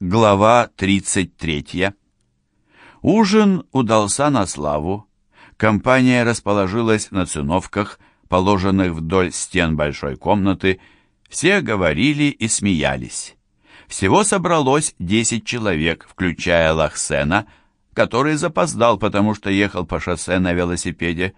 Глава 33. Ужин удался на славу. Компания расположилась на циновках, положенных вдоль стен большой комнаты. Все говорили и смеялись. Всего собралось 10 человек, включая Лахсена, который запоздал, потому что ехал по шоссе на велосипеде.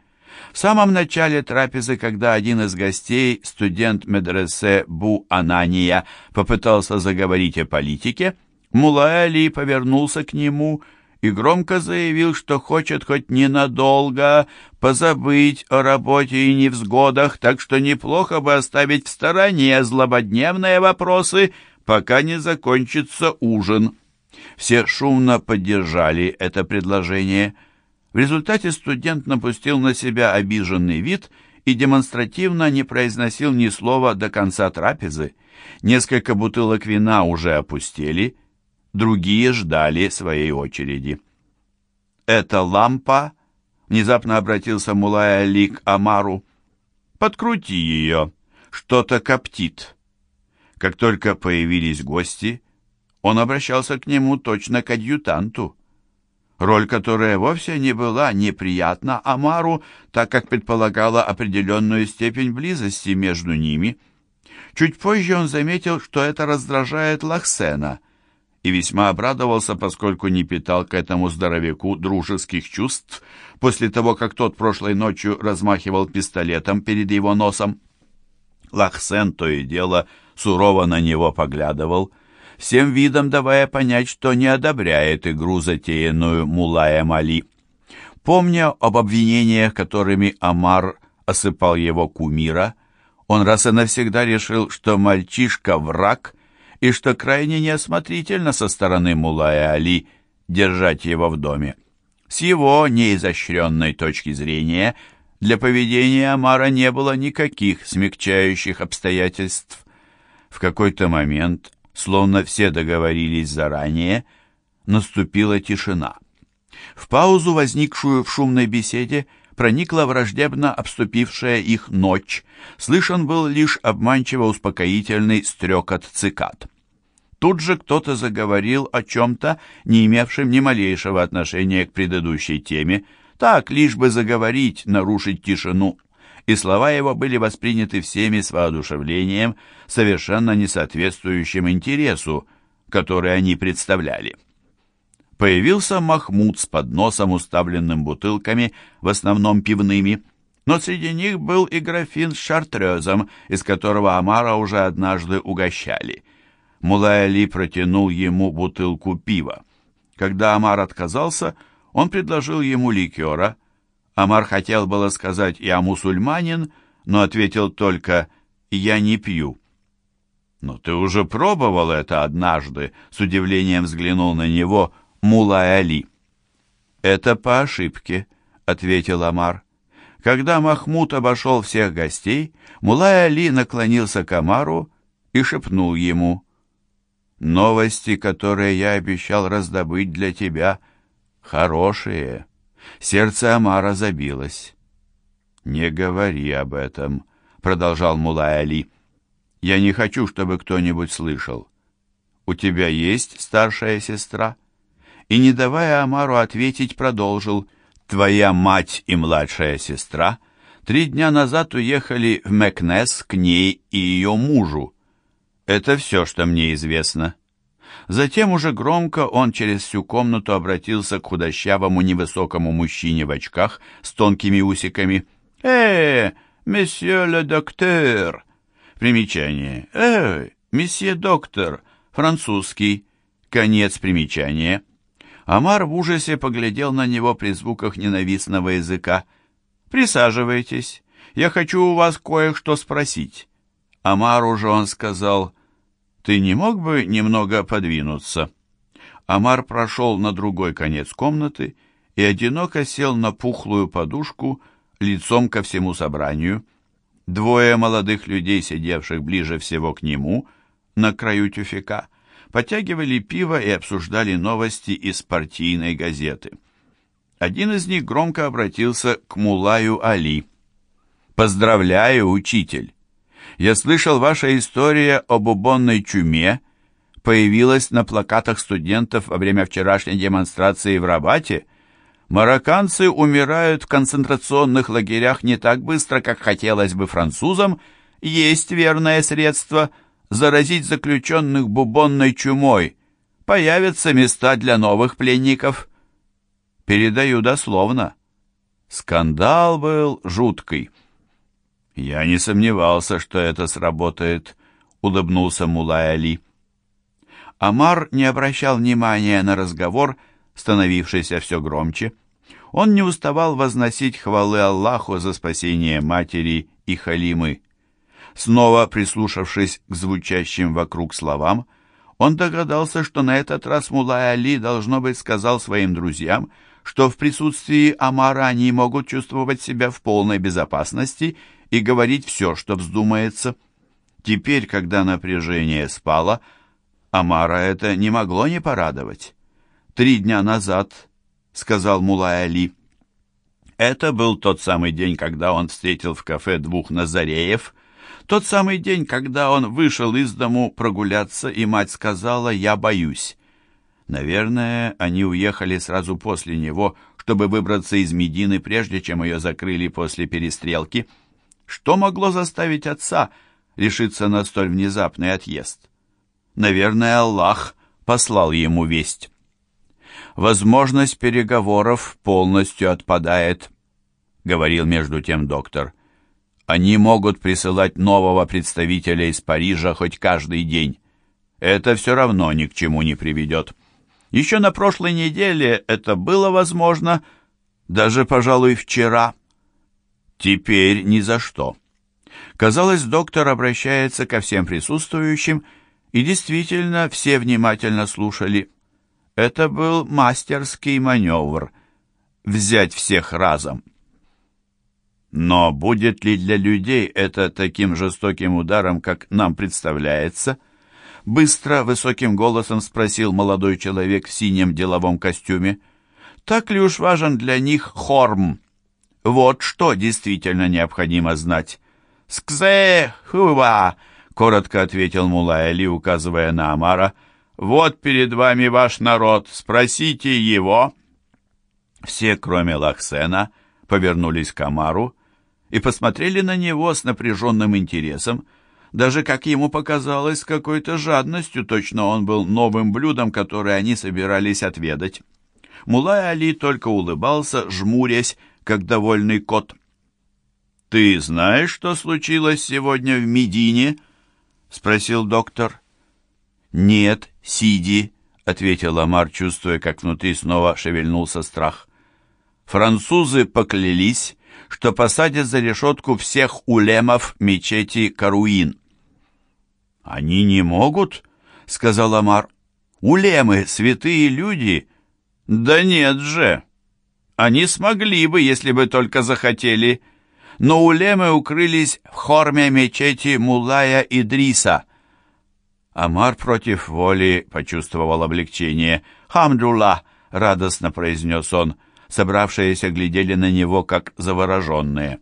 В самом начале трапезы, когда один из гостей, студент медресе Бу Анания, попытался заговорить о политике, Мулай Али повернулся к нему и громко заявил, что хочет хоть ненадолго позабыть о работе и невзгодах, так что неплохо бы оставить в стороне злободневные вопросы, пока не закончится ужин. Все шумно поддержали это предложение. В результате студент напустил на себя обиженный вид и демонстративно не произносил ни слова до конца трапезы. Несколько бутылок вина уже опустели — другие ждали своей очереди. «Эта лампа?» — внезапно обратился Мулай Али к Амару. «Подкрути ее, что-то коптит». Как только появились гости, он обращался к нему точно к адъютанту. Роль, которая вовсе не была неприятна Амару, так как предполагала определенную степень близости между ними. Чуть позже он заметил, что это раздражает Лахсена — и весьма обрадовался, поскольку не питал к этому здоровяку дружеских чувств после того, как тот прошлой ночью размахивал пистолетом перед его носом. Лахсен то и дело сурово на него поглядывал, всем видом давая понять, что не одобряет игру, затеянную Мулаем Али. Помня об обвинениях, которыми Амар осыпал его кумира, он раз и навсегда решил, что мальчишка — враг — и что крайне неосмотрительно со стороны Мулая Али держать его в доме. С его неизощренной точки зрения для поведения Амара не было никаких смягчающих обстоятельств. В какой-то момент, словно все договорились заранее, наступила тишина. В паузу, возникшую в шумной беседе, проникла враждебно обступившая их ночь. Слышен был лишь обманчиво успокоительный стрекот цикад. Тут же кто-то заговорил о чем-то, не имевшем ни малейшего отношения к предыдущей теме, так, лишь бы заговорить, нарушить тишину. И слова его были восприняты всеми с воодушевлением, совершенно не соответствующим интересу, который они представляли появился Махмуд с подносом, уставленным бутылками, в основном пивными, но среди них был и графин с шартрезом, из которого Амара уже однажды угощали. Мулай Али протянул ему бутылку пива. Когда Амар отказался, он предложил ему ликера. Амар хотел было сказать «я мусульманин», но ответил только «я не пью». «Но ты уже пробовал это однажды», — с удивлением взглянул на него Мулай Али. «Это по ошибке», — ответил Амар. Когда Махмуд обошел всех гостей, Мулай Али наклонился к Амару и шепнул ему, «Новости, которые я обещал раздобыть для тебя, хорошие». Сердце Амара забилось. «Не говори об этом», — продолжал Мулай Али. «Я не хочу, чтобы кто-нибудь слышал. У тебя есть старшая сестра?» И, не давая Амару ответить, продолжил «Твоя мать и младшая сестра три дня назад уехали в Мекнес к ней и ее мужу. Это все, что мне известно». Затем уже громко он через всю комнату обратился к худощавому невысокому мужчине в очках с тонкими усиками. «Э, месье ле доктор!» Примечание. «Э, месье доктор!» Французский. Конец примечания. Амар в ужасе поглядел на него при звуках ненавистного языка. «Присаживайтесь. Я хочу у вас кое-что спросить». Амару же он сказал, «Ты не мог бы немного подвинуться?» Амар прошел на другой конец комнаты и одиноко сел на пухлую подушку лицом ко всему собранию. Двое молодых людей, сидевших ближе всего к нему, на краю тюфяка, подтягивали пиво и обсуждали новости из партийной газеты. Один из них громко обратился к Мулаю Али. «Поздравляю, учитель! Я слышал, ваша история об убонной чуме появилась на плакатах студентов во время вчерашней демонстрации в Рабате, марокканцы умирают в концентрационных лагерях не так быстро, как хотелось бы французам, есть верное средство заразить заключенных бубонной чумой. Появятся места для новых пленников. Передаю дословно. Скандал был жуткий. «Я не сомневался, что это сработает», — улыбнулся Мулай Али. Амар не обращал внимания на разговор, становившийся все громче. Он не уставал возносить хвалы Аллаху за спасение матери и Халимы. Снова прислушавшись к звучащим вокруг словам, он догадался, что на этот раз Мулай Али, должно быть, сказал своим друзьям, что в присутствии Амара они могут чувствовать себя в полной безопасности и говорить все, что вздумается. Теперь, когда напряжение спало, Амара это не могло не порадовать. «Три дня назад», — сказал Мулай Али, — это был тот самый день, когда он встретил в кафе двух Назареев, тот самый день, когда он вышел из дому прогуляться, и мать сказала «я боюсь». Наверное, они уехали сразу после него, чтобы выбраться из Медины, прежде чем ее закрыли после перестрелки. Что могло заставить отца решиться на столь внезапный отъезд? Наверное, Аллах послал ему весть. Возможность переговоров полностью отпадает, говорил между тем доктор. Они могут присылать нового представителя из Парижа хоть каждый день. Это все равно ни к чему не приведет. Еще на прошлой неделе это было возможно, даже, пожалуй, вчера. Теперь ни за что. Казалось, доктор обращается ко всем присутствующим, и действительно все внимательно слушали. Это был мастерский маневр — взять всех разом. Но будет ли для людей это таким жестоким ударом, как нам представляется — Быстро, высоким голосом спросил молодой человек в синем деловом костюме. Так ли уж важен для них хорм? Вот что действительно необходимо знать. «Скзе хува!» — коротко ответил Мулай Али, указывая на Амара. «Вот перед вами ваш народ, спросите его». Все, кроме Лахсена, повернулись к Амару и посмотрели на него с напряженным интересом, даже, как ему показалось, с какой-то жадностью, точно он был новым блюдом, которое они собирались отведать. Мулай Али только улыбался, жмурясь, как довольный кот. «Ты знаешь, что случилось сегодня в Медине?» — спросил доктор. «Нет, Сиди», — ответил Амар, чувствуя, как внутри снова шевельнулся страх. «Французы поклялись, что посадят за решетку всех улемов мечети Каруин. «Они не могут?» — сказал Амар. «Улемы, святые люди?» «Да нет же! Они смогли бы, если бы только захотели. Но улемы укрылись в хорме мечети Мулая Идриса». Амар против воли почувствовал облегчение. «Хамдулла!» — радостно произнес он — собравшиеся глядели на него как завороженные.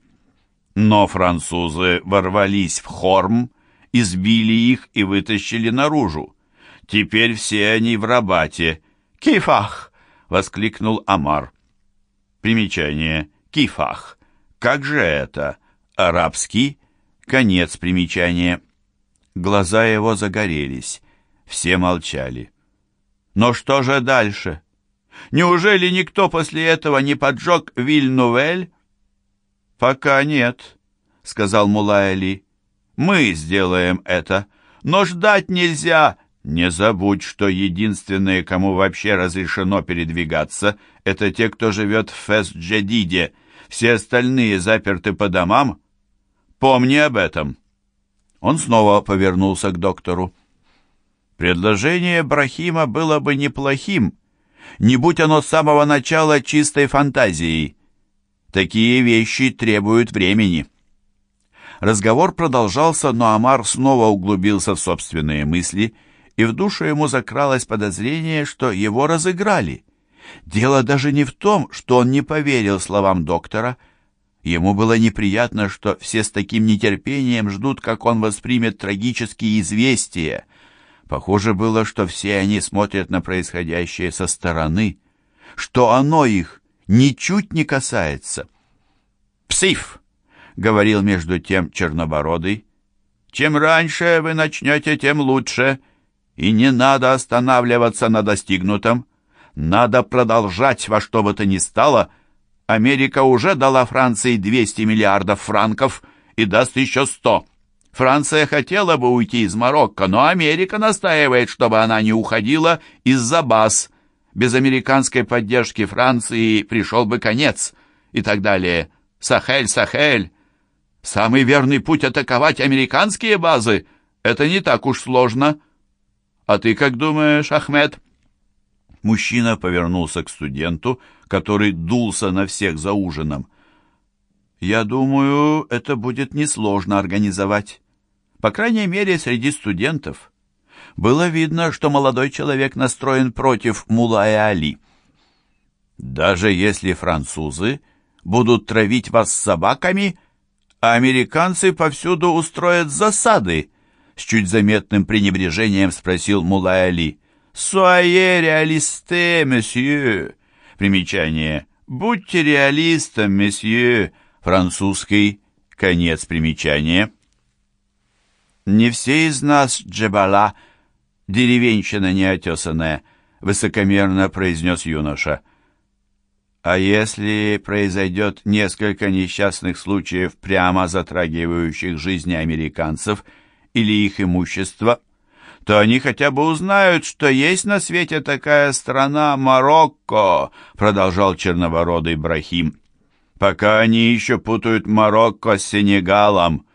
Но французы ворвались в Хорм, избили их и вытащили наружу. Теперь все они в Рабате. «Кифах!» — воскликнул Амар. Примечание. «Кифах». Как же это? Арабский? Конец примечания. Глаза его загорелись. Все молчали. Но что же дальше? Неужели никто после этого не поджег Вильнувель? Пока нет, сказал Мулайли. Мы сделаем это, но ждать нельзя. Не забудь, что единственные, кому вообще разрешено передвигаться, это те, кто живет в Фест-Джедиде. Все остальные заперты по домам. Помни об этом. Он снова повернулся к доктору. Предложение Брахима было бы неплохим, не будь оно с самого начала чистой фантазией. Такие вещи требуют времени. Разговор продолжался, но Амар снова углубился в собственные мысли, и в душу ему закралось подозрение, что его разыграли. Дело даже не в том, что он не поверил словам доктора. Ему было неприятно, что все с таким нетерпением ждут, как он воспримет трагические известия. Похоже было, что все они смотрят на происходящее со стороны, что оно их ничуть не касается. «Псиф!» — говорил между тем Чернобородый. «Чем раньше вы начнете, тем лучше, и не надо останавливаться на достигнутом. Надо продолжать во что бы то ни стало. Америка уже дала Франции 200 миллиардов франков и даст еще 100. Франция хотела бы уйти из Марокко, но Америка настаивает, чтобы она не уходила из-за баз. Без американской поддержки Франции пришел бы конец. И так далее. Сахель, Сахель. Самый верный путь атаковать американские базы. Это не так уж сложно. А ты как думаешь, Ахмед? Мужчина повернулся к студенту, который дулся на всех за ужином. «Я думаю, это будет несложно организовать. По крайней мере, среди студентов». Было видно, что молодой человек настроен против Мулая Али. «Даже если французы будут травить вас собаками, а американцы повсюду устроят засады?» С чуть заметным пренебрежением спросил Мулай Али. «Суае реалисте, месье!» Примечание. «Будьте реалистом, месье!» Французский. Конец примечания. «Не все из нас, Джебала, деревенщина неотесанная», — высокомерно произнес юноша. «А если произойдет несколько несчастных случаев, прямо затрагивающих жизни американцев или их имущество?» то они хотя бы узнают, что есть на свете такая страна Марокко, продолжал черновородый Брахим. Пока они еще путают Марокко с Сенегалом.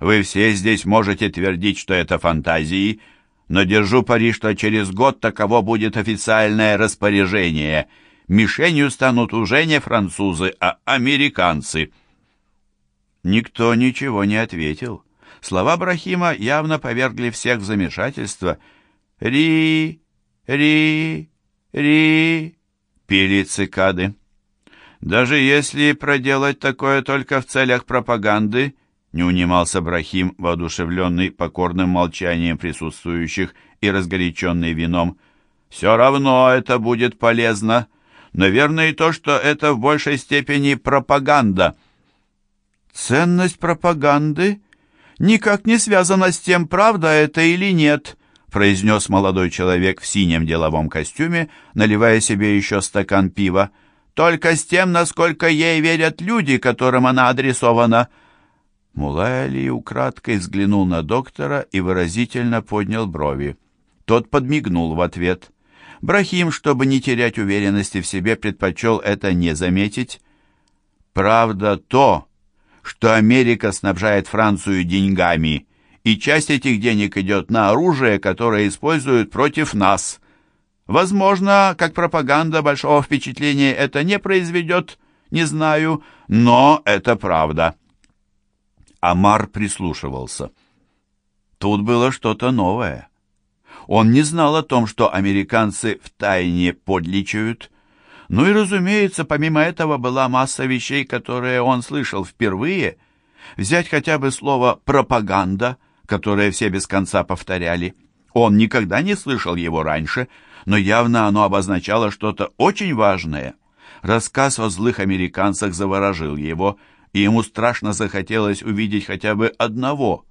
Вы все здесь можете твердить, что это фантазии, но держу пари, что через год таково будет официальное распоряжение. Мишенью станут уже не французы, а американцы. Никто ничего не ответил. Слова Брахима явно повергли всех в замешательство. «Ри! Ри! Ри!» — пели цикады. «Даже если проделать такое только в целях пропаганды», — не унимался Брахим, воодушевленный покорным молчанием присутствующих и разгоряченный вином, «все равно это будет полезно. Наверное, и то, что это в большей степени пропаганда». «Ценность пропаганды?» никак не связано с тем, правда это или нет», произнес молодой человек в синем деловом костюме, наливая себе еще стакан пива. «Только с тем, насколько ей верят люди, которым она адресована». Мулай украдкой взглянул на доктора и выразительно поднял брови. Тот подмигнул в ответ. Брахим, чтобы не терять уверенности в себе, предпочел это не заметить. «Правда то, что Америка снабжает Францию деньгами, и часть этих денег идет на оружие, которое используют против нас. Возможно, как пропаганда большого впечатления это не произведет, не знаю, но это правда. Амар прислушивался. Тут было что-то новое. Он не знал о том, что американцы втайне подличают, ну и, разумеется, помимо этого была масса вещей, которые он слышал впервые. Взять хотя бы слово «пропаганда», которое все без конца повторяли. Он никогда не слышал его раньше, но явно оно обозначало что-то очень важное. Рассказ о злых американцах заворожил его, и ему страшно захотелось увидеть хотя бы одного.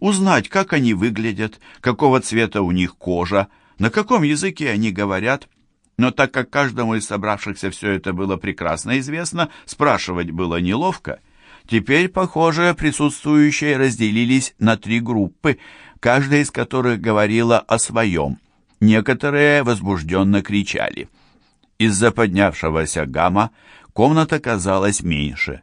Узнать, как они выглядят, какого цвета у них кожа, на каком языке они говорят – но так как каждому из собравшихся все это было прекрасно известно, спрашивать было неловко. Теперь, похоже, присутствующие разделились на три группы, каждая из которых говорила о своем. Некоторые возбужденно кричали. Из-за поднявшегося гамма комната казалась меньше.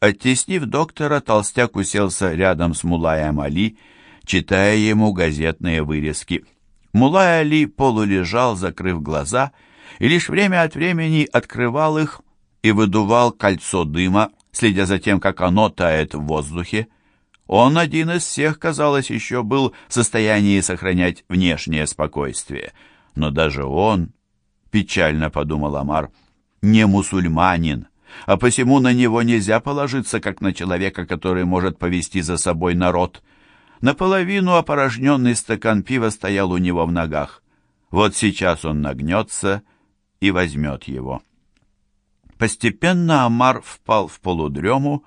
Оттеснив доктора, толстяк уселся рядом с Мулаем Али, читая ему газетные вырезки. Мулай Али полулежал, закрыв глаза, и лишь время от времени открывал их и выдувал кольцо дыма, следя за тем, как оно тает в воздухе. Он один из всех, казалось, еще был в состоянии сохранять внешнее спокойствие. Но даже он, печально подумал Амар, не мусульманин, а посему на него нельзя положиться, как на человека, который может повести за собой народ. Наполовину опорожненный стакан пива стоял у него в ногах. Вот сейчас он нагнется и возьмет его. Постепенно Амар впал в полудрему,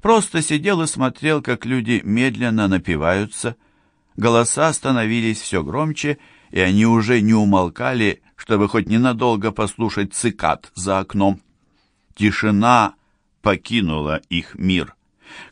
просто сидел и смотрел, как люди медленно напиваются. Голоса становились все громче, и они уже не умолкали, чтобы хоть ненадолго послушать цикад за окном. Тишина покинула их мир.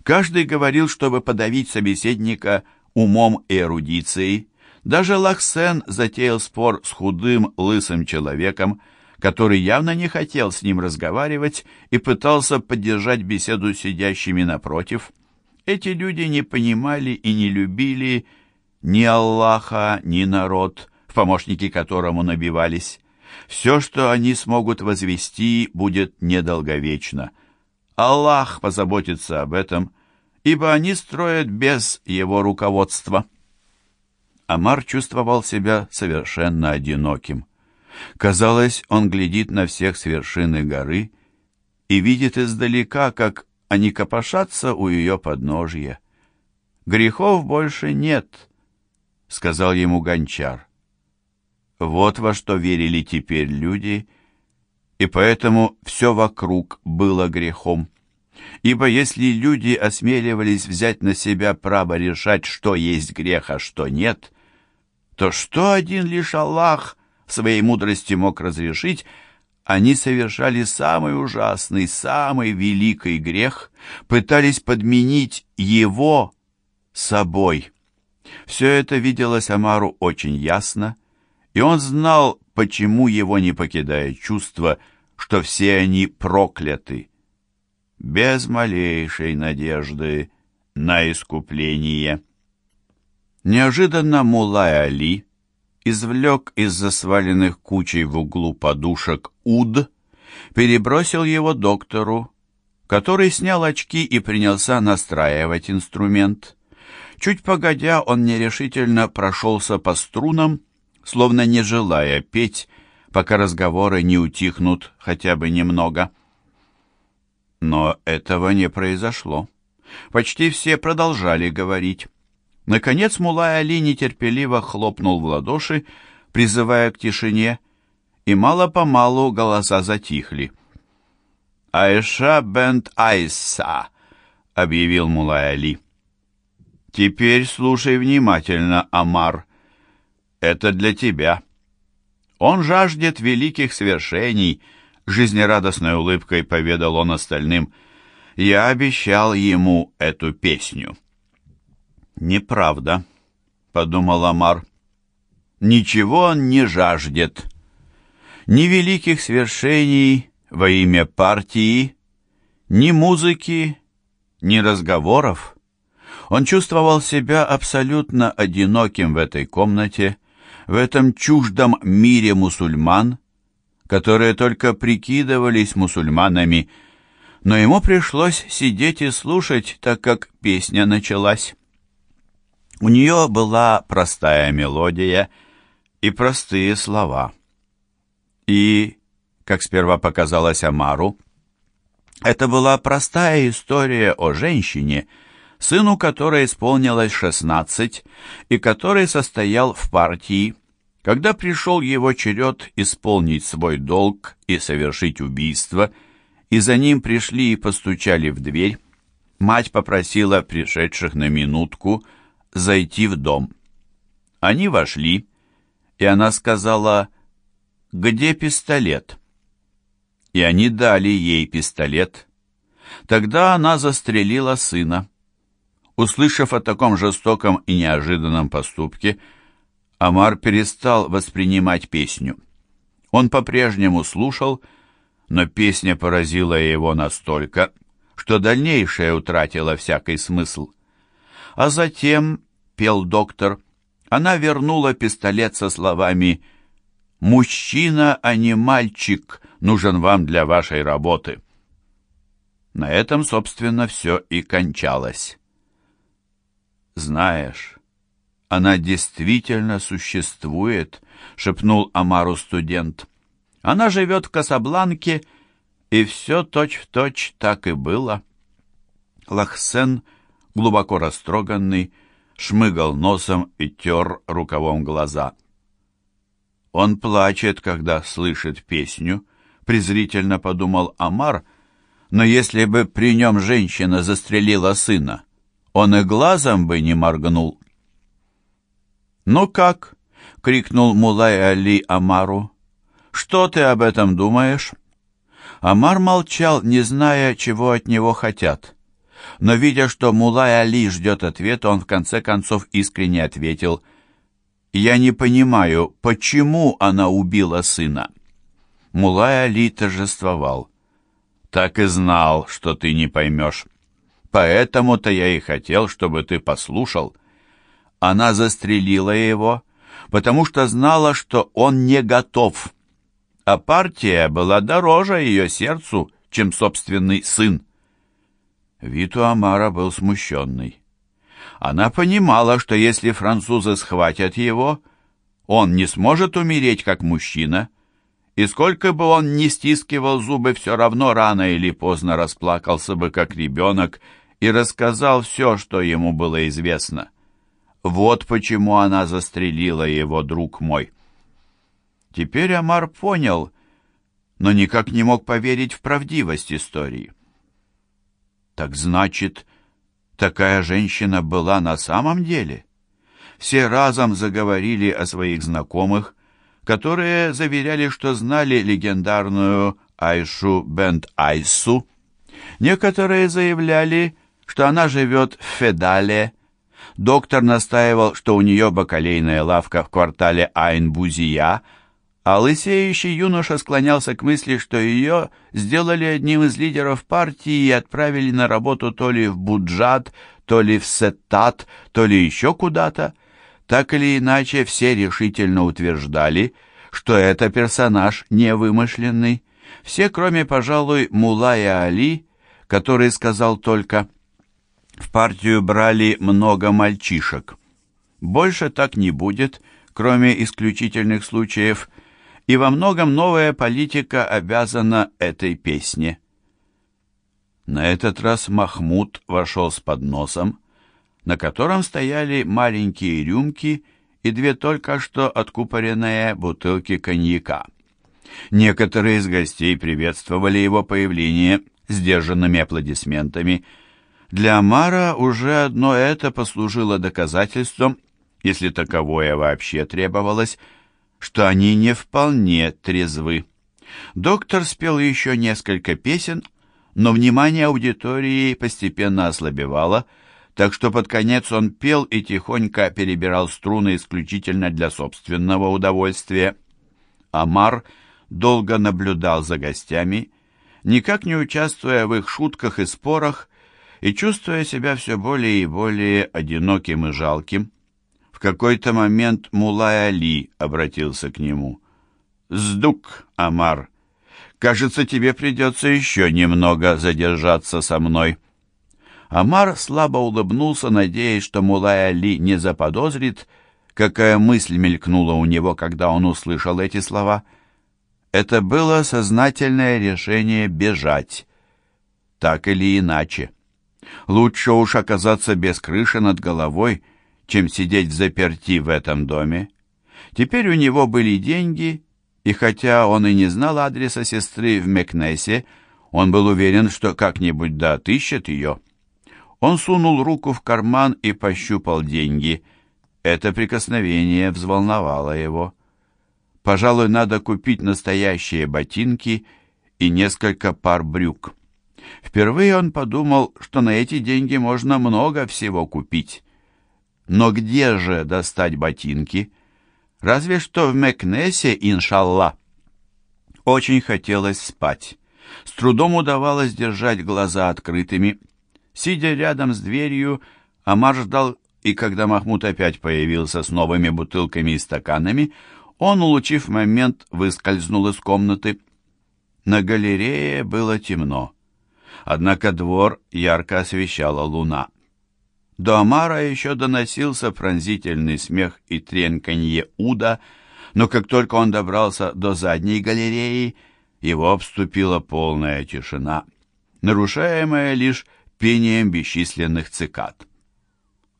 Каждый говорил, чтобы подавить собеседника умом и эрудицией. Даже Лахсен затеял спор с худым, лысым человеком, который явно не хотел с ним разговаривать и пытался поддержать беседу сидящими напротив. Эти люди не понимали и не любили ни Аллаха, ни народ, в помощники которому набивались. Все, что они смогут возвести, будет недолговечно. Аллах позаботится об этом, ибо они строят без его руководства. Амар чувствовал себя совершенно одиноким. Казалось, он глядит на всех с вершины горы и видит издалека, как они копошатся у ее подножья. «Грехов больше нет», — сказал ему гончар. Вот во что верили теперь люди, и поэтому все вокруг было грехом. Ибо если люди осмеливались взять на себя право решать, что есть грех, а что нет, то что один лишь Аллах своей мудрости мог разрешить, они совершали самый ужасный, самый великий грех, пытались подменить его собой. Все это виделось Амару очень ясно, и он знал, почему его не покидает чувство, что все они прокляты, без малейшей надежды на искупление. Неожиданно Мулай Али извлек из-за сваленных кучей в углу подушек уд, перебросил его доктору, который снял очки и принялся настраивать инструмент. Чуть погодя, он нерешительно прошелся по струнам, словно не желая петь, пока разговоры не утихнут хотя бы немного. Но этого не произошло. Почти все продолжали говорить. Наконец Мулай Али нетерпеливо хлопнул в ладоши, призывая к тишине, и мало-помалу голоса затихли. «Айша бент Айса», — объявил Мулай Али. «Теперь слушай внимательно, Амар», это для тебя. Он жаждет великих свершений, жизнерадостной улыбкой поведал он остальным. Я обещал ему эту песню. Неправда, подумал Амар. Ничего он не жаждет. Ни великих свершений во имя партии, ни музыки, ни разговоров. Он чувствовал себя абсолютно одиноким в этой комнате, в этом чуждом мире мусульман, которые только прикидывались мусульманами, но ему пришлось сидеть и слушать, так как песня началась. У нее была простая мелодия и простые слова. И, как сперва показалось Амару, это была простая история о женщине, сыну которой исполнилось шестнадцать и который состоял в партии. Когда пришел его черед исполнить свой долг и совершить убийство, и за ним пришли и постучали в дверь, мать попросила пришедших на минутку зайти в дом. Они вошли, и она сказала «Где пистолет?» И они дали ей пистолет. Тогда она застрелила сына. Услышав о таком жестоком и неожиданном поступке, Амар перестал воспринимать песню. Он по-прежнему слушал, но песня поразила его настолько, что дальнейшее утратило всякий смысл. А затем, пел доктор, она вернула пистолет со словами «Мужчина, а не мальчик, нужен вам для вашей работы». На этом, собственно, все и кончалось. «Знаешь, она действительно существует», — шепнул Амару студент. «Она живет в Касабланке, и все точь-в-точь точь так и было». Лахсен, глубоко растроганный, шмыгал носом и тер рукавом глаза. «Он плачет, когда слышит песню», — презрительно подумал Амар, «но если бы при нем женщина застрелила сына, он и глазом бы не моргнул». «Ну как?» — крикнул Мулай Али Амару. «Что ты об этом думаешь?» Амар молчал, не зная, чего от него хотят. Но, видя, что Мулай Али ждет ответа, он в конце концов искренне ответил — «Я не понимаю, почему она убила сына?» Мулай Али торжествовал. «Так и знал, что ты не поймешь. Поэтому-то я и хотел, чтобы ты послушал. Она застрелила его, потому что знала, что он не готов. А партия была дороже ее сердцу, чем собственный сын». Вид Амара был смущенный. Она понимала, что если французы схватят его, он не сможет умереть как мужчина, и сколько бы он ни стискивал зубы, все равно рано или поздно расплакался бы как ребенок и рассказал все, что ему было известно. Вот почему она застрелила его, друг мой. Теперь Амар понял, но никак не мог поверить в правдивость истории. Так значит, Такая женщина была на самом деле. Все разом заговорили о своих знакомых, которые заверяли, что знали легендарную Айшу Бент Айсу. Некоторые заявляли, что она живет в Федале. Доктор настаивал, что у нее бакалейная лавка в квартале Айн-Бузия – а лысеющий юноша склонялся к мысли, что ее сделали одним из лидеров партии и отправили на работу то ли в Буджат, то ли в Сеттат, то ли еще куда-то. Так или иначе, все решительно утверждали, что это персонаж невымышленный. Все, кроме, пожалуй, Мулая Али, который сказал только «В партию брали много мальчишек». Больше так не будет, кроме исключительных случаев – и во многом новая политика обязана этой песне. На этот раз Махмуд вошел с подносом, на котором стояли маленькие рюмки и две только что откупоренные бутылки коньяка. Некоторые из гостей приветствовали его появление сдержанными аплодисментами. Для Амара уже одно это послужило доказательством, если таковое вообще требовалось, что они не вполне трезвы. Доктор спел еще несколько песен, но внимание аудитории постепенно ослабевало, так что под конец он пел и тихонько перебирал струны исключительно для собственного удовольствия. Амар долго наблюдал за гостями, никак не участвуя в их шутках и спорах, и чувствуя себя все более и более одиноким и жалким какой-то момент Мулай Али обратился к нему. «Сдук, Амар, кажется, тебе придется еще немного задержаться со мной». Амар слабо улыбнулся, надеясь, что Мулай Али не заподозрит, какая мысль мелькнула у него, когда он услышал эти слова. Это было сознательное решение бежать, так или иначе. Лучше уж оказаться без крыши над головой, чем сидеть заперти в этом доме. Теперь у него были деньги, и хотя он и не знал адреса сестры в Мекнесе, он был уверен, что как-нибудь да отыщет ее. Он сунул руку в карман и пощупал деньги. Это прикосновение взволновало его. Пожалуй, надо купить настоящие ботинки и несколько пар брюк. Впервые он подумал, что на эти деньги можно много всего купить. Но где же достать ботинки? Разве что в Мекнесе, иншалла. Очень хотелось спать. С трудом удавалось держать глаза открытыми. Сидя рядом с дверью, Амар ждал, и когда Махмуд опять появился с новыми бутылками и стаканами, он, улучив момент, выскользнул из комнаты. На галерее было темно. Однако двор ярко освещала луна. До Амара еще доносился пронзительный смех и тренканье уда, но как только он добрался до задней галереи, его обступила полная тишина, нарушаемая лишь пением бесчисленных цикад.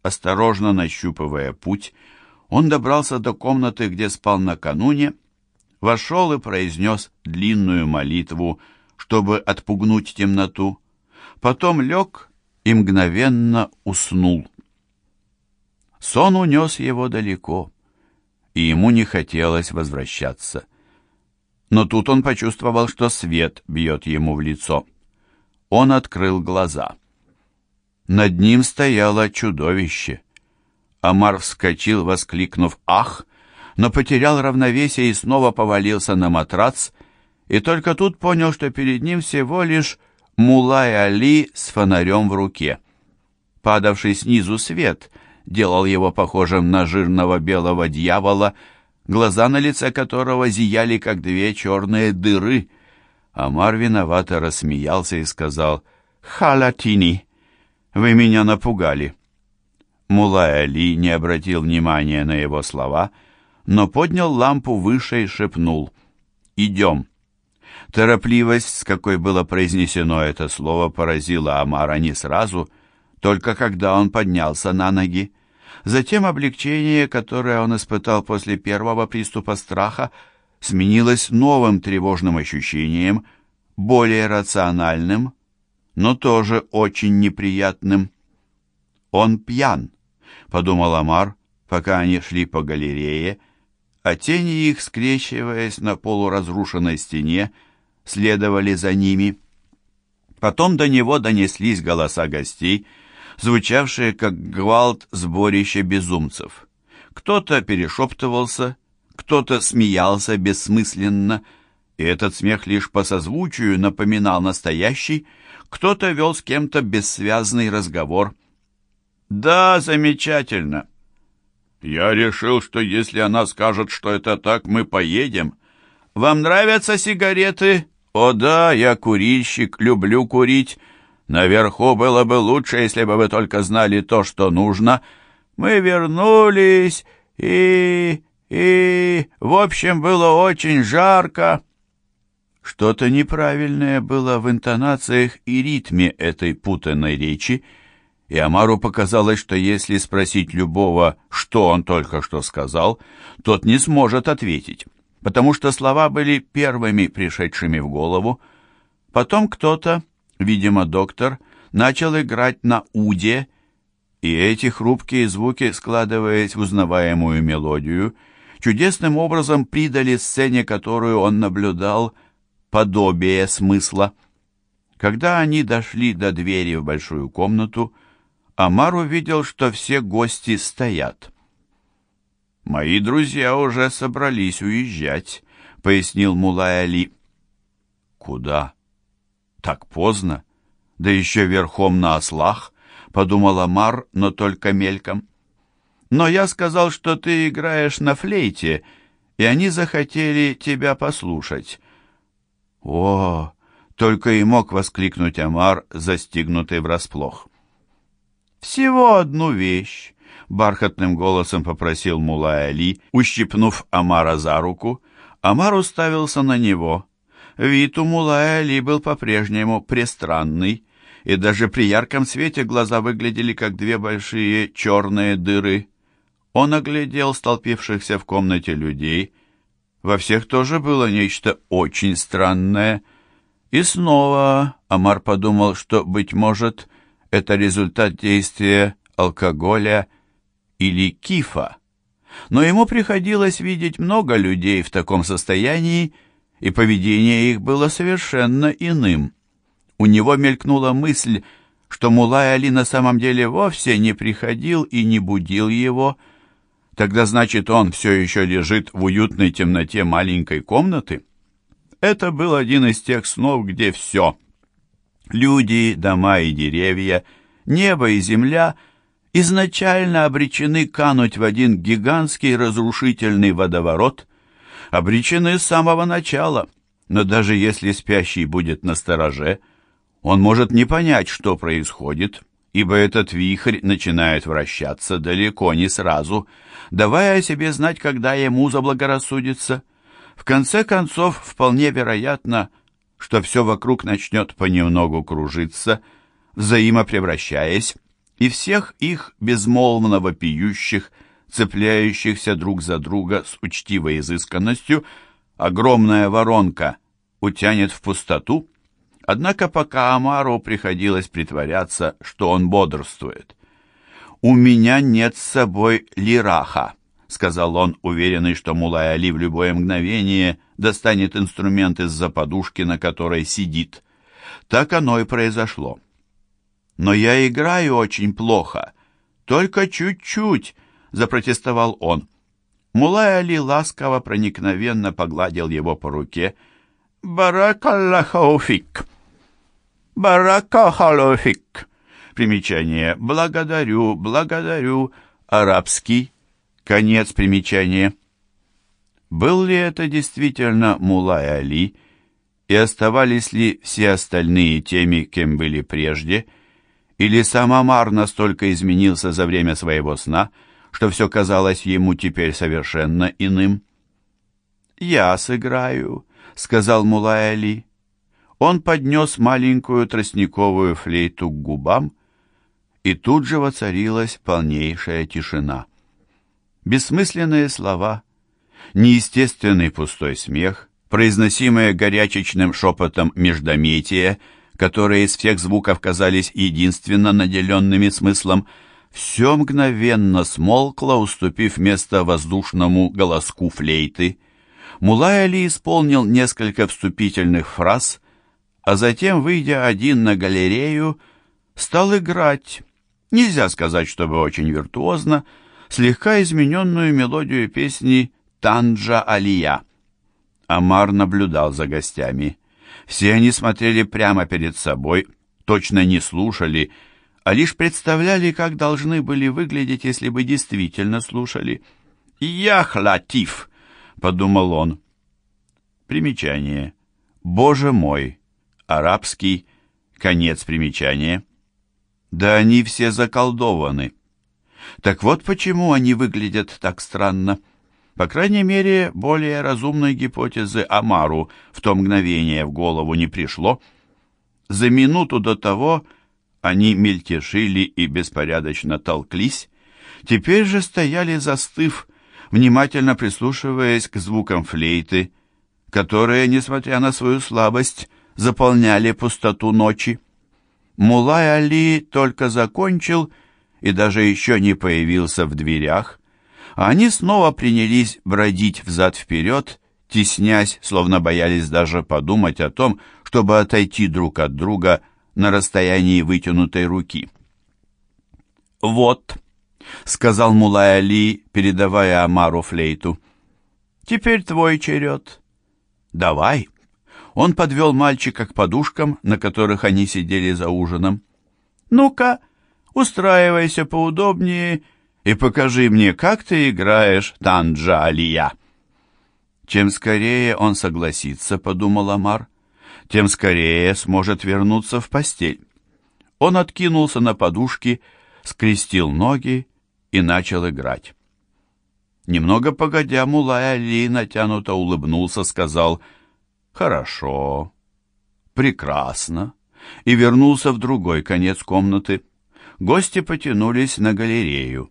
осторожно нащупывая путь, он добрался до комнаты, где спал накануне, вошел и произнес длинную молитву, чтобы отпугнуть темноту. Потом лег и мгновенно уснул. Сон унес его далеко, и ему не хотелось возвращаться. Но тут он почувствовал, что свет бьет ему в лицо. Он открыл глаза. Над ним стояло чудовище. Амар вскочил, воскликнув «Ах!», но потерял равновесие и снова повалился на матрац, и только тут понял, что перед ним всего лишь Мулай Али с фонарем в руке. Падавший снизу свет делал его похожим на жирного белого дьявола, глаза на лице которого зияли, как две черные дыры. Амар виновато рассмеялся и сказал «Халатини, вы меня напугали». Мулай Али не обратил внимания на его слова, но поднял лампу выше и шепнул «Идем». Торопливость, с какой было произнесено это слово, поразила Амара не сразу, только когда он поднялся на ноги. Затем облегчение, которое он испытал после первого приступа страха, сменилось новым тревожным ощущением, более рациональным, но тоже очень неприятным. «Он пьян», — подумал Амар, пока они шли по галерее, а тени их, скрещиваясь на полуразрушенной стене, следовали за ними. Потом до него донеслись голоса гостей, звучавшие как гвалт сборища безумцев. Кто-то перешептывался, кто-то смеялся бессмысленно, и этот смех лишь по созвучию напоминал настоящий, кто-то вел с кем-то бессвязный разговор. «Да, замечательно!» «Я решил, что если она скажет, что это так, мы поедем. Вам нравятся сигареты?» «О да, я курильщик, люблю курить. Наверху было бы лучше, если бы вы только знали то, что нужно. Мы вернулись, и... и... в общем, было очень жарко». Что-то неправильное было в интонациях и ритме этой путанной речи, и Амару показалось, что если спросить любого, что он только что сказал, тот не сможет ответить потому что слова были первыми пришедшими в голову. Потом кто-то, видимо, доктор, начал играть на уде, и эти хрупкие звуки, складываясь в узнаваемую мелодию, чудесным образом придали сцене, которую он наблюдал, подобие смысла. Когда они дошли до двери в большую комнату, Амар увидел, что все гости стоят. «Мои друзья уже собрались уезжать», — пояснил Мулай Али. «Куда? Так поздно? Да еще верхом на ослах», — подумала Мар, но только мельком. «Но я сказал, что ты играешь на флейте, и они захотели тебя послушать». «О!» — только и мог воскликнуть Амар, застигнутый врасплох. «Всего одну вещь», бархатным голосом попросил Мулай Али, ущипнув Амара за руку. Амар уставился на него. Вид у Мулая Али был по-прежнему престранный, и даже при ярком свете глаза выглядели как две большие черные дыры. Он оглядел столпившихся в комнате людей. Во всех тоже было нечто очень странное. И снова Амар подумал, что, быть может, это результат действия алкоголя или кифа. Но ему приходилось видеть много людей в таком состоянии, и поведение их было совершенно иным. У него мелькнула мысль, что Мулай Али на самом деле вовсе не приходил и не будил его. Тогда, значит, он все еще лежит в уютной темноте маленькой комнаты? Это был один из тех снов, где все — люди, дома и деревья, небо и земля — изначально обречены кануть в один гигантский разрушительный водоворот, обречены с самого начала, но даже если спящий будет на стороже, он может не понять, что происходит, ибо этот вихрь начинает вращаться далеко не сразу, давая о себе знать, когда ему заблагорассудится. В конце концов, вполне вероятно, что все вокруг начнет понемногу кружиться, взаимопревращаясь, и всех их безмолвно вопиющих, цепляющихся друг за друга с учтивой изысканностью, огромная воронка утянет в пустоту, однако пока Амару приходилось притворяться, что он бодрствует. «У меня нет с собой лираха», — сказал он, уверенный, что Мулай Али в любое мгновение достанет инструмент из-за подушки, на которой сидит. Так оно и произошло. «Но я играю очень плохо. Только чуть-чуть», — запротестовал он. Мулай Али ласково, проникновенно погладил его по руке. «Баракаллахауфик!» «Баракахалуфик!» Примечание «Благодарю, благодарю» арабский. Конец примечания. Был ли это действительно Мулай Али, и оставались ли все остальные теми, кем были прежде, или сам Амар настолько изменился за время своего сна, что все казалось ему теперь совершенно иным? «Я сыграю», — сказал Мулай Али. Он поднес маленькую тростниковую флейту к губам, и тут же воцарилась полнейшая тишина. Бессмысленные слова, неестественный пустой смех, произносимые горячечным шепотом междометия, которые из всех звуков казались единственно наделенными смыслом, все мгновенно смолкло, уступив место воздушному голоску флейты. Мулай исполнил несколько вступительных фраз, а затем, выйдя один на галерею, стал играть. Нельзя сказать, чтобы очень виртуозно, слегка измененную мелодию песни «Танджа Алия». Амар наблюдал за гостями. Все они смотрели прямо перед собой, точно не слушали, а лишь представляли, как должны были выглядеть, если бы действительно слушали. «Ях, Латиф!» — подумал он. Примечание. «Боже мой!» Арабский. Конец примечания. Да они все заколдованы. Так вот почему они выглядят так странно. По крайней мере, более разумной гипотезы Амару в то мгновение в голову не пришло. За минуту до того они мельтешили и беспорядочно толклись, теперь же стояли застыв, внимательно прислушиваясь к звукам флейты, которые, несмотря на свою слабость, заполняли пустоту ночи. Мулай Али только закончил и даже еще не появился в дверях, они снова принялись бродить взад-вперед, теснясь, словно боялись даже подумать о том, чтобы отойти друг от друга на расстоянии вытянутой руки. «Вот», — сказал Мулай Али, передавая Амару флейту, — «теперь твой черед. Давай». Он подвел мальчика к подушкам, на которых они сидели за ужином. «Ну-ка, устраивайся поудобнее и покажи мне, как ты играешь Танджа Алия». Чем скорее он согласится, подумал Амар, тем скорее сможет вернуться в постель. Он откинулся на подушки, скрестил ноги и начал играть. Немного погодя, Мулай Али натянуто улыбнулся, сказал «Хорошо, прекрасно», и вернулся в другой конец комнаты. Гости потянулись на галерею.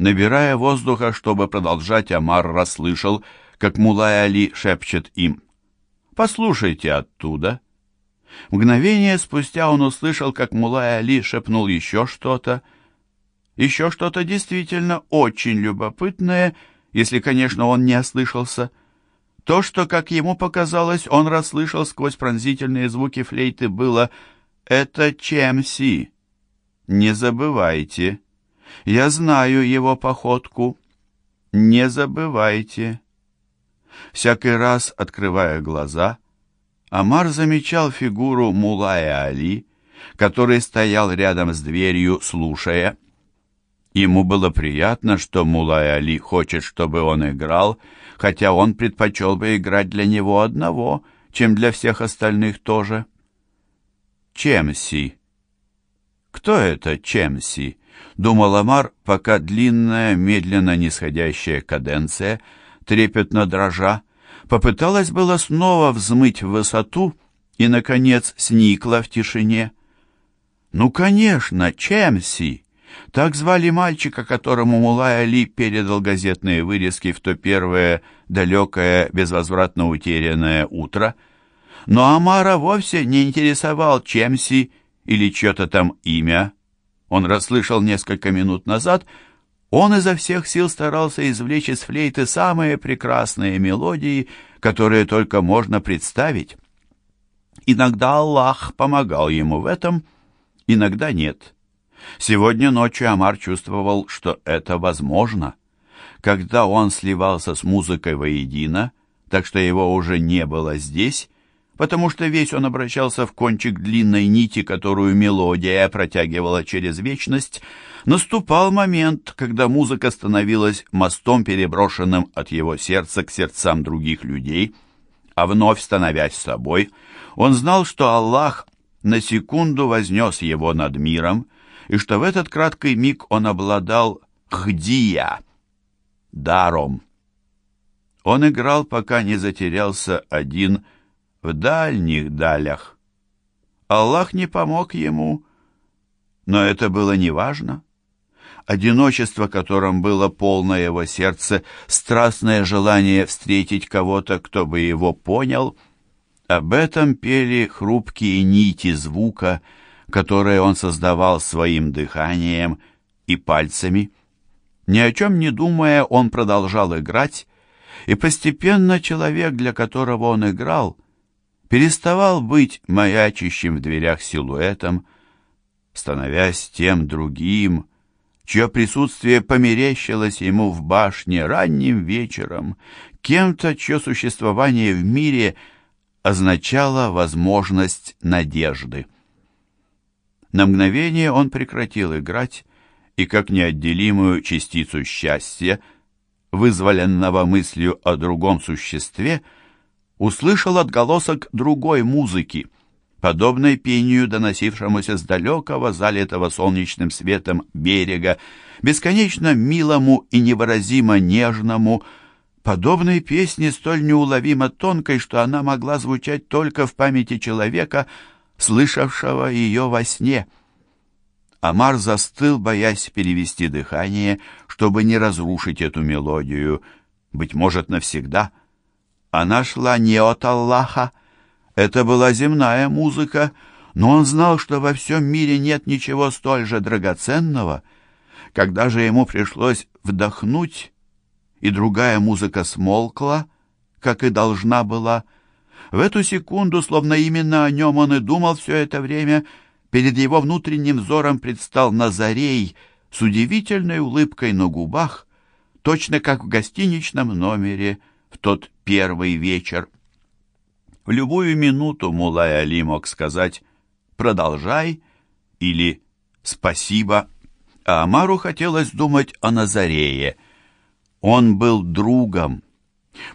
Набирая воздуха, чтобы продолжать, Амар расслышал, как Мулай Али шепчет им. «Послушайте оттуда». Мгновение спустя он услышал, как Мулай Али шепнул еще что-то. Еще что-то действительно очень любопытное, если, конечно, он не ослышался. То, что, как ему показалось, он расслышал сквозь пронзительные звуки флейты, было «Это Чемси». «Не забывайте». Я знаю его походку. Не забывайте. Всякий раз, открывая глаза, Амар замечал фигуру Мулая Али, который стоял рядом с дверью, слушая. Ему было приятно, что Мулай Али хочет, чтобы он играл, хотя он предпочел бы играть для него одного, чем для всех остальных тоже. Чемси. Кто это Чемси? Думал Амар, пока длинная, медленно нисходящая каденция, трепетно дрожа, попыталась было снова взмыть в высоту и, наконец, сникла в тишине. «Ну, конечно, Чемси! Так звали мальчика, которому Мулай Али передал газетные вырезки в то первое далекое, безвозвратно утерянное утро. Но Амара вовсе не интересовал Чемси или чье-то там имя. Он расслышал несколько минут назад, он изо всех сил старался извлечь из флейты самые прекрасные мелодии, которые только можно представить. Иногда Аллах помогал ему в этом, иногда нет. Сегодня ночью Амар чувствовал, что это возможно. Когда он сливался с музыкой воедино, так что его уже не было здесь, потому что весь он обращался в кончик длинной нити, которую мелодия протягивала через вечность, наступал момент, когда музыка становилась мостом, переброшенным от его сердца к сердцам других людей, а вновь становясь собой, он знал, что Аллах на секунду вознес его над миром, и что в этот краткий миг он обладал хдия, даром. Он играл, пока не затерялся один в дальних далях. Аллах не помог ему, но это было неважно. Одиночество, которым было полно его сердце, страстное желание встретить кого-то, кто бы его понял, об этом пели хрупкие нити звука, которые он создавал своим дыханием и пальцами. Ни о чем не думая, он продолжал играть, и постепенно человек, для которого он играл, переставал быть маячащим в дверях силуэтом, становясь тем другим, чье присутствие померещилось ему в башне ранним вечером, кем-то, чье существование в мире означало возможность надежды. На мгновение он прекратил играть, и как неотделимую частицу счастья, вызволенного мыслью о другом существе, услышал отголосок другой музыки, подобной пению, доносившемуся с далекого, залитого солнечным светом берега, бесконечно милому и невыразимо нежному, подобной песне столь неуловимо тонкой, что она могла звучать только в памяти человека, слышавшего ее во сне. Амар застыл, боясь перевести дыхание, чтобы не разрушить эту мелодию, быть может, навсегда. Она шла не от Аллаха, это была земная музыка, но он знал, что во всем мире нет ничего столь же драгоценного. Когда же ему пришлось вдохнуть, и другая музыка смолкла, как и должна была, — в эту секунду, словно именно о нем он и думал все это время, перед его внутренним взором предстал Назарей с удивительной улыбкой на губах, точно как в гостиничном номере тот первый вечер. В любую минуту Мулай Али мог сказать «продолжай» или «спасибо», а Амару хотелось думать о Назарее. Он был другом.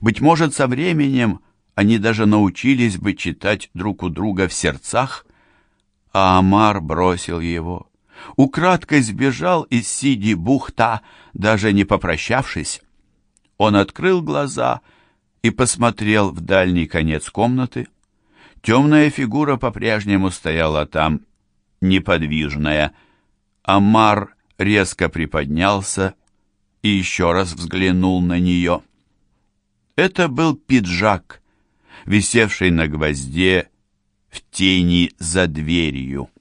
Быть может, со временем они даже научились бы читать друг у друга в сердцах, а Амар бросил его. Украдкой сбежал из Сиди-Бухта, даже не попрощавшись. Он открыл глаза и посмотрел в дальний конец комнаты. Темная фигура по-прежнему стояла там, неподвижная. Амар резко приподнялся и еще раз взглянул на нее. Это был пиджак — висевший на гвозде в тени за дверью.